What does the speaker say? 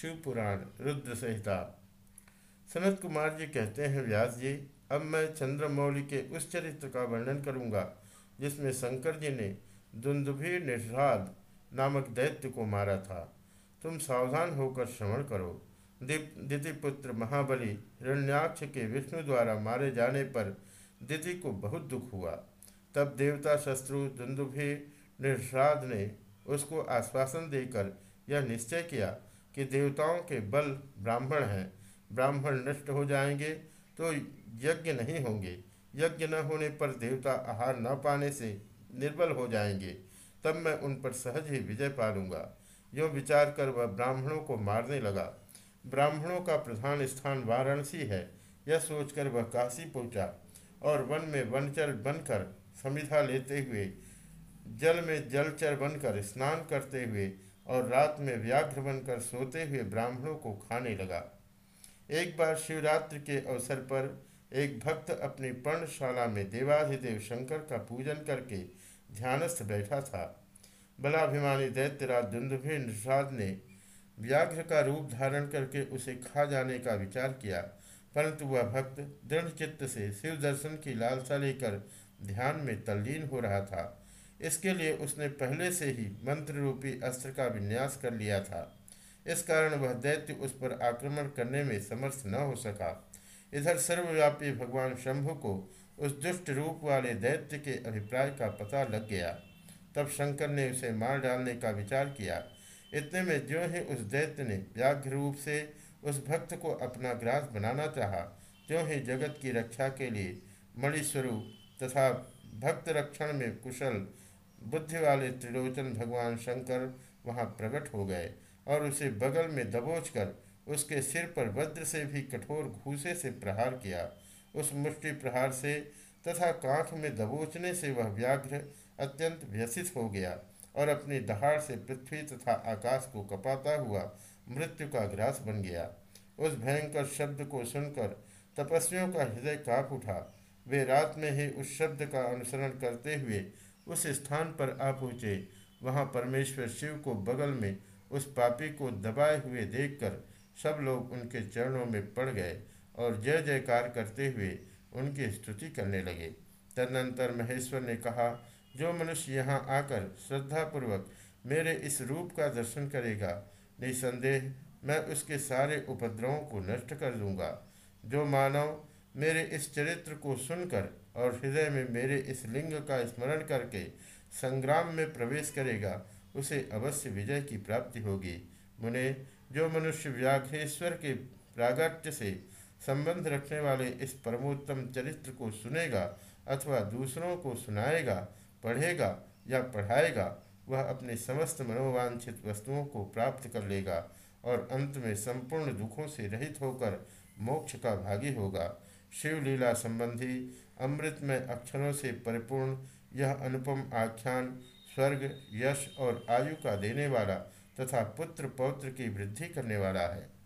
शिव पुराण रुद्र संहिता। सनत कुमार जी कहते हैं, व्यास जी, अब मैं चंद्रमौली के उस चरित्र का वर्णन करूँगा, जिसमें शंकर जी ने दुंदुभी निषाद नामक दैत्य को मारा था। तुम सावधान होकर श्रवण करो। दिति पुत्र महाबली हिरण्याक्ष के विष्णु द्वारा मारे जाने पर दिति को बहुत दुख हुआ। तब देवता शत्रु दुंदुभि निषाद ने उसको आश्वासन देकर यह निश्चय किया कि देवताओं के बल ब्राह्मण हैं, ब्राह्मण नष्ट हो जाएँगे तो यज्ञ नहीं होंगे। यज्ञ न होने पर देवता आहार न पाने से निर्बल हो जाएँगे। तब मैं उन पर सहज ही विजय पा लूँगा यो विचार कर वह ब्राह्मणों को मारने लगा। ब्राह्मणों का प्रधान स्थान वाराणसी है, यह सोचकर वह काशी पहुँचा और वन में वनचर बनकर समिधा लेते हुए, जल में जलचर बनकर स्नान करते हुए और रात में व्याघ्र बनकर सोते हुए ब्राह्मणों को खाने लगा। एक बार शिवरात्रि के अवसर पर एक भक्त अपनी पर्णशाला में देवाधिदेव शंकर का पूजन करके ध्यानस्थ बैठा था। बलाभिमानी दैत्यराज दुंदुभि निषाद ने व्याघ्र का रूप धारण करके उसे खा जाने का विचार किया, परंतु वह भक्त दृढ़ चित्त से शिव दर्शन की लालसा लेकर ध्यान में तल्लीन हो रहा था। इसके लिए उसने पहले से ही मंत्र रूपी अस्त्र का विन्यास कर लिया था। इस कारण वह दैत्य उस पर आक्रमण करने में समर्थ न हो सका। इधर सर्वव्यापी भगवान शंभु को उस दुष्ट रूप वाले दैत्य के अभिप्राय का पता लग गया। तब शंकर ने उसे मार डालने का विचार किया। इतने में जो ही उस दैत्य ने व्याघ्र रूप से उस भक्त को अपना ग्रास बनाना चाहा जो ही जगत की रक्षा के लिए मणिस्वरूप तथा भक्त रक्षण में कुशल बुद्धि वाले त्रिलोचन भगवान शंकर वहाँ प्रकट हो गए और उसे बगल में दबोच कर उसके सिर पर वज्र से भी कठोर घूसे से प्रहार किया। उस मुष्टि प्रहार से तथा कांख में दबोचने से वह व्याघ्र अत्यंत व्यसित हो गया और अपनी दहाड़ से पृथ्वी तथा आकाश को कपाता हुआ मृत्यु का ग्रास बन गया। उस भयंकर शब्द को सुनकर तपस्वियों का हृदय काप उठा। वे रात में ही उस शब्द का अनुसरण करते हुए उस स्थान पर आ पहुँचे। वहाँ परमेश्वर शिव को बगल में उस पापी को दबाए हुए देखकर सब लोग उनके चरणों में पड़ गए और जय जयकार करते हुए उनकी स्तुति करने लगे। तदनंतर महेश्वर ने कहा, जो मनुष्य यहाँ आकर श्रद्धापूर्वक मेरे इस रूप का दर्शन करेगा, निसंदेह मैं उसके सारे उपद्रवों को नष्ट कर दूँगा। जो मानव मेरे इस चरित्र को सुनकर और हृदय में मेरे इस लिंग का स्मरण करके संग्राम में प्रवेश करेगा, उसे अवश्य विजय की प्राप्ति होगी। मुने, जो मनुष्य व्याघ्रेश्वर के प्रागट्य से संबंध रखने वाले इस परमोत्तम चरित्र को सुनेगा अथवा दूसरों को सुनाएगा, पढ़ेगा या पढ़ाएगा, वह अपने समस्त मनोवांछित वस्तुओं को प्राप्त कर लेगा और अंत में संपूर्ण दुखों से रहित होकर मोक्ष का भागी होगा। शिवलीला संबंधी अमृत में अक्षरों से परिपूर्ण यह अनुपम आख्यान स्वर्ग, यश और आयु का देने वाला तथा पुत्र पौत्र की वृद्धि करने वाला है।